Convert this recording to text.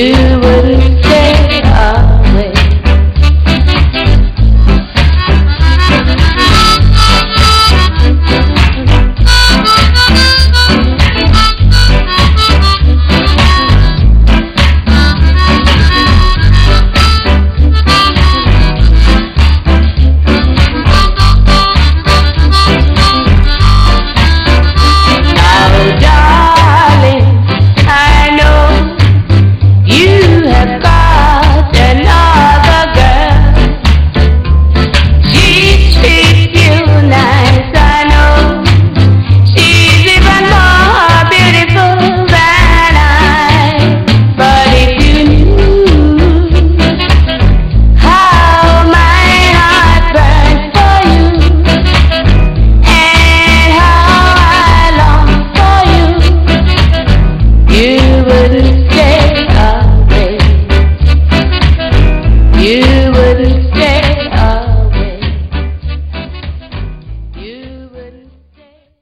You.